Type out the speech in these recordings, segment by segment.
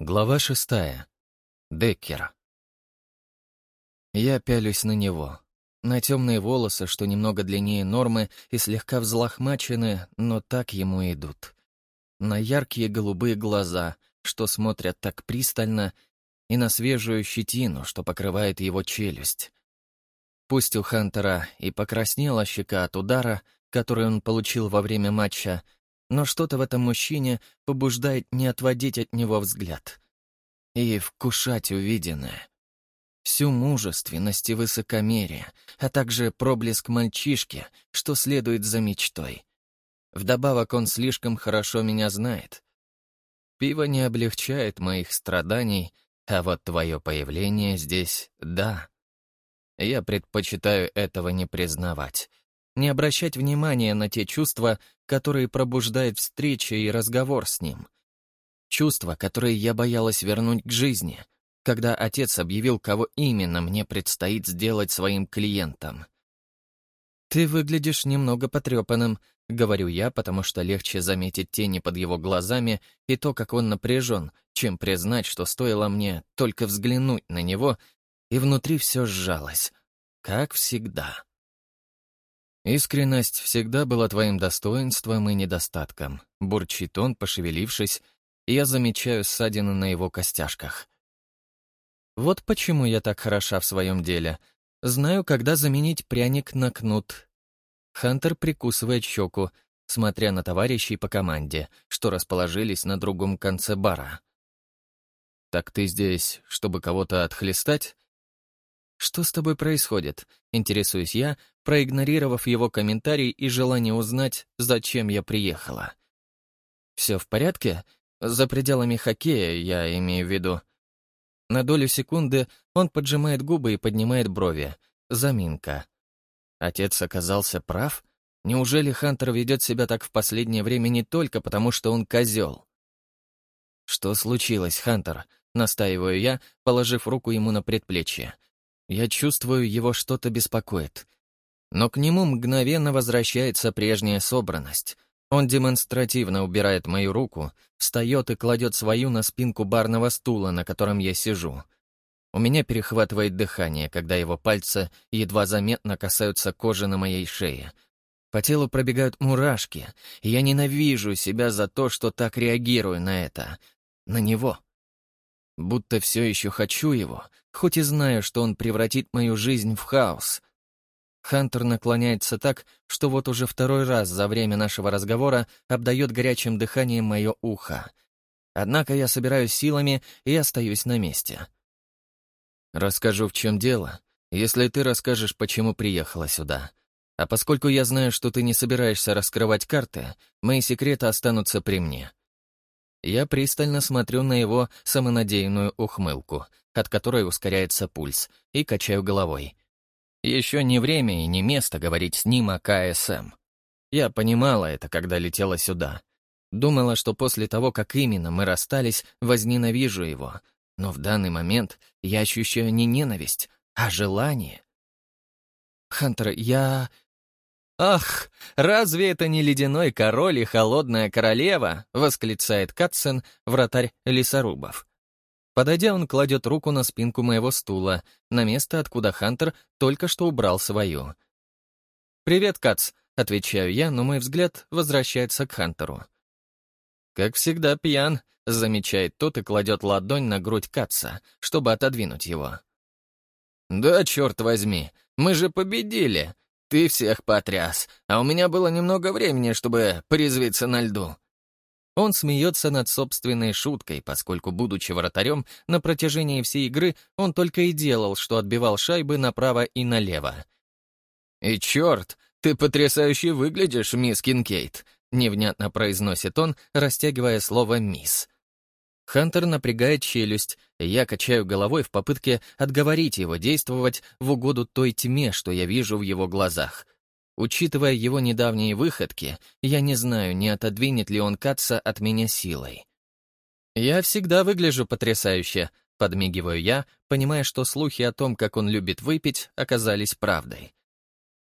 Глава шестая. Деккер. Я пялюсь на него. На темные волосы, что немного длиннее нормы и слегка взлохмачены, но так ему идут. На яркие голубые глаза, что смотрят так пристально, и на свежую щетину, что покрывает его челюсть. Пусть у Хантера и покраснела щека от удара, который он получил во время матча, но что-то в этом мужчине побуждает не отводить от него взгляд и вкушать увиденное. Всю мужественность и высокомерие, а также проблеск мальчишки, что следует за мечтой. Вдобавок он слишком хорошо меня знает. Пиво не облегчает моих страданий, а вот твое появление здесь — да. Я предпочитаю этого не признавать, не обращать внимания на те чувства, которые пробуждает встреча и разговор с ним. Чувства, которые я боялась вернуть к жизни, когда отец объявил, кого именно мне предстоит сделать своим клиентом. «Ты выглядишь немного потрепанным», — говорю я, потому что легче заметить тени под его глазами и то, как он напряжен, чем признать, что стоило мне только взглянуть на него, и внутри все сжалось, как всегда. «Искренность всегда была твоим достоинством и недостатком», — бурчит он, пошевелившись, и я замечаю ссадины на его костяшках. «Вот почему я так хороша в своем деле. Знаю, когда заменить пряник на кнут». Хантер прикусывает щеку, смотря на товарищей по команде, что расположились на другом конце бара. «Так ты здесь, чтобы кого-то отхлестать?» «Что с тобой происходит?» — интересуюсь я, проигнорировав его комментарий и желание узнать, зачем я приехала. «Все в порядке? За пределами хоккея, я имею в виду». На долю секунды он поджимает губы и поднимает брови. Заминка. Отец оказался прав? Неужели Хантер ведет себя так в последнее время не только потому, что он козел? «Что случилось, Хантер?» — настаиваю я, положив руку ему на предплечье. Я чувствую, его что-то беспокоит. Но к нему мгновенно возвращается прежняя собранность. Он демонстративно убирает мою руку, встает и кладет свою на спинку барного стула, на котором я сижу. У меня перехватывает дыхание, когда его пальцы едва заметно касаются кожи на моей шее. По телу пробегают мурашки, и я ненавижу себя за то, что так реагирую на это. На него. Будто все еще хочу его, хоть и знаю, что он превратит мою жизнь в хаос. Хантер наклоняется так, что вот уже второй раз за время нашего разговора обдает горячим дыханием мое ухо. Однако я собираюсь силами и остаюсь на месте. Расскажу, в чем дело, если ты расскажешь, почему приехала сюда. А поскольку я знаю, что ты не собираешься раскрывать карты, мои секреты останутся при мне. Я пристально смотрю на его самонадеянную ухмылку, от которой ускоряется пульс, и качаю головой. Еще не время и не место говорить с ним о КСМ. Я понимала это, когда летела сюда. Думала, что после того, как именно мы расстались, возненавижу его. Но в данный момент я ощущаю не ненависть, а желание. «Хантер, я...» «Ах, разве это не ледяной король и холодная королева?» — восклицает Катсен, вратарь лесорубов. Подойдя, он кладет руку на спинку моего стула, на место, откуда Хантер только что убрал свою. «Привет, Кац», — отвечаю я, но мой взгляд возвращается к Хантеру. «Как всегда пьян», — замечает тот и кладет ладонь на грудь Катца, чтобы отодвинуть его. «Да, черт возьми, мы же победили!» Ты всех потряс, а у меня было немного времени, чтобы порезвиться на льду». Он смеется над собственной шуткой, поскольку, будучи вратарем, на протяжении всей игры он только и делал, что отбивал шайбы направо и налево. «И черт, ты потрясающе выглядишь, мисс Кинкейт», — невнятно произносит он, растягивая слово «мисс». Хантер напрягает челюсть, и я качаю головой в попытке отговорить его действовать в угоду той тьме, что я вижу в его глазах. Учитывая его недавние выходки, я не знаю, не отодвинет ли он Катца от меня силой. «Я всегда выгляжу потрясающе», — подмигиваю я, понимая, что слухи о том, как он любит выпить, оказались правдой.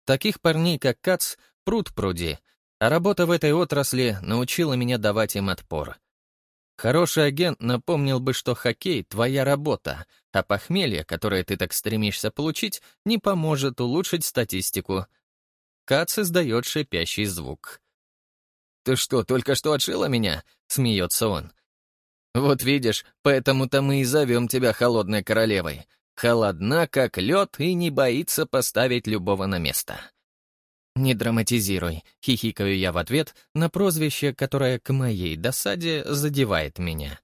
Таких парней, как Кац, пруд пруди, а работа в этой отрасли научила меня давать им отпор. Хороший агент напомнил бы, что хоккей — твоя работа, а похмелье, которое ты так стремишься получить, не поможет улучшить статистику. Кац издает шипящий звук. «Ты что, только что отшила меня?» — смеется он. «Вот видишь, поэтому-то мы и зовем тебя холодной королевой. Холодна, как лед, и не боится поставить любого на место». «Не драматизируй», — хихикаю я в ответ на прозвище, которое к моей досаде задевает меня.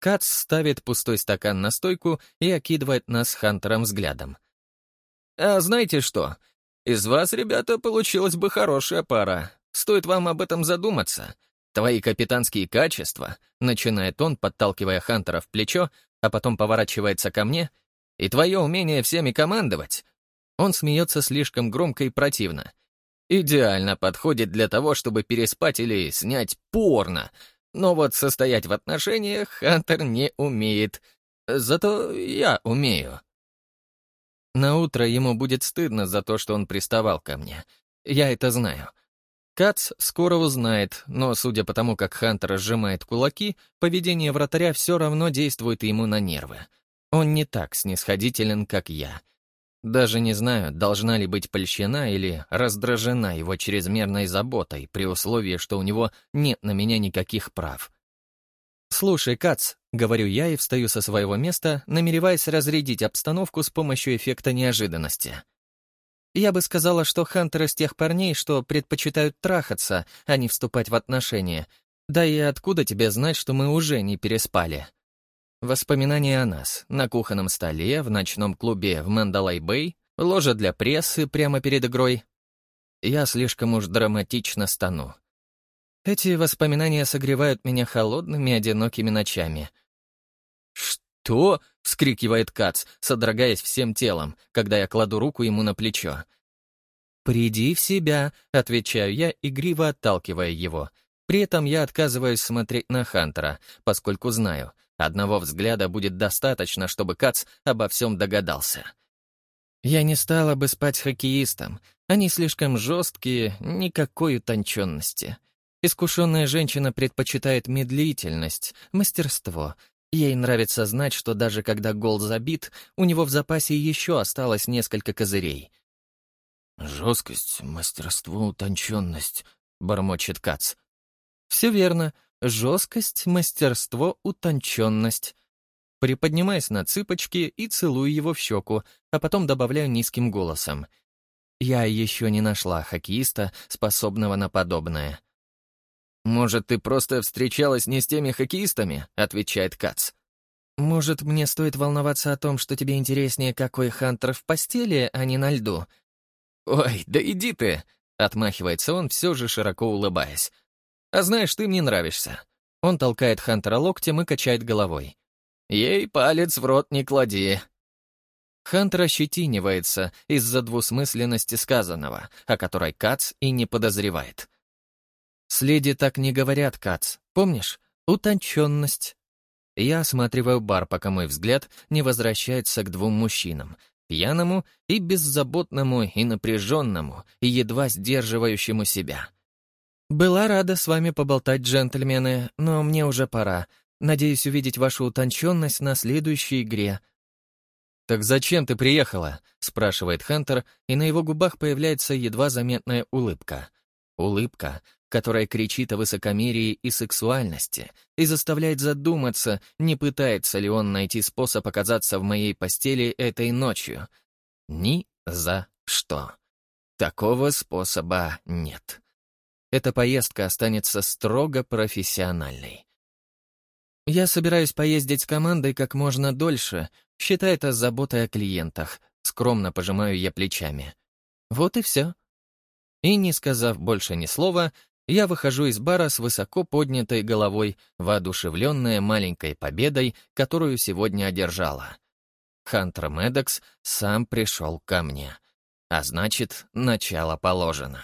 Кац ставит пустой стакан на стойку и окидывает нас Хантером взглядом. «А знаете что? Из вас, ребята, получилась бы хорошая пара. Стоит вам об этом задуматься. Твои капитанские качества, начинает он, подталкивая Хантера в плечо, а потом поворачивается ко мне, и твое умение всеми командовать. Он смеется слишком громко и противно. Идеально подходит для того, чтобы переспать или снять порно. Но вот состоять в отношениях Хантер не умеет. Зато я умею. На утро ему будет стыдно за то, что он приставал ко мне. Я это знаю. Кац скоро узнает, но, судя по тому, как Хантер сжимает кулаки, поведение вратаря все равно действует ему на нервы. Он не так снисходителен, как я. Даже не знаю, должна ли быть польщена или раздражена его чрезмерной заботой, при условии, что у него нет на меня никаких прав. «Слушай, Кац», — говорю я и встаю со своего места, намереваясь разрядить обстановку с помощью эффекта неожиданности. Я бы сказала, что Хантер из тех парней, что предпочитают трахаться, а не вступать в отношения. Да и откуда тебе знать, что мы уже не переспали? Воспоминания о нас. На кухонном столе, в ночном клубе в Мандалай-Бэй, ложа для прессы прямо перед игрой. Я слишком уж драматично стану. Эти воспоминания согревают меня холодными, одинокими ночами. «Что?» — вскрикивает Кац, содрогаясь всем телом, когда я кладу руку ему на плечо. «Приди в себя», — отвечаю я, игриво отталкивая его. При этом я отказываюсь смотреть на Хантера, поскольку знаю, одного взгляда будет достаточно, чтобы Кац обо всем догадался. Я не стала бы спать хоккеистом. Они слишком жесткие, никакой утонченности. Искушенная женщина предпочитает медлительность, мастерство, Ей нравится знать, что даже когда гол забит, у него в запасе еще осталось несколько козырей. «Жесткость, мастерство, утонченность», — бормочет Кац. «Все верно. Жесткость, мастерство, утонченность». Приподнимаясь на цыпочки и целую его в щеку, а потом добавляю низким голосом. «Я еще не нашла хоккеиста, способного на подобное». «Может, ты просто встречалась не с теми хоккеистами?» — отвечает Кац. «Может, мне стоит волноваться о том, что тебе интереснее, какой Хантер в постели, а не на льду?» «Ой, да иди ты!» — отмахивается он, все же широко улыбаясь. «А знаешь, ты мне нравишься». Он толкает Хантера локтем и качает головой. «Ей палец в рот не клади». Хантер ощетинивается из-за двусмысленности сказанного, о которой Кац и не подозревает. С леди так не говорят, Кац. Помнишь? Утонченность. Я осматриваю бар, пока мой взгляд не возвращается к двум мужчинам. Пьяному и беззаботному, и напряженному, и едва сдерживающему себя. «Была рада с вами поболтать, джентльмены, но мне уже пора. Надеюсь увидеть вашу утонченность на следующей игре». «Так зачем ты приехала?» — спрашивает Хантер, и на его губах появляется едва заметная улыбка. Улыбка, которая кричит о высокомерии и сексуальности и заставляет задуматься, не пытается ли он найти способ оказаться в моей постели этой ночью. Ни за что. Такого способа нет. Эта поездка останется строго профессиональной. Я собираюсь поездить с командой как можно дольше, считай это заботой о клиентах. Скромно пожимаю я плечами. Вот и все. И, не сказав больше ни слова, я выхожу из бара с высоко поднятой головой, воодушевленная маленькой победой, которую сегодня одержала. Хантер Медекс сам пришел ко мне. А значит, начало положено.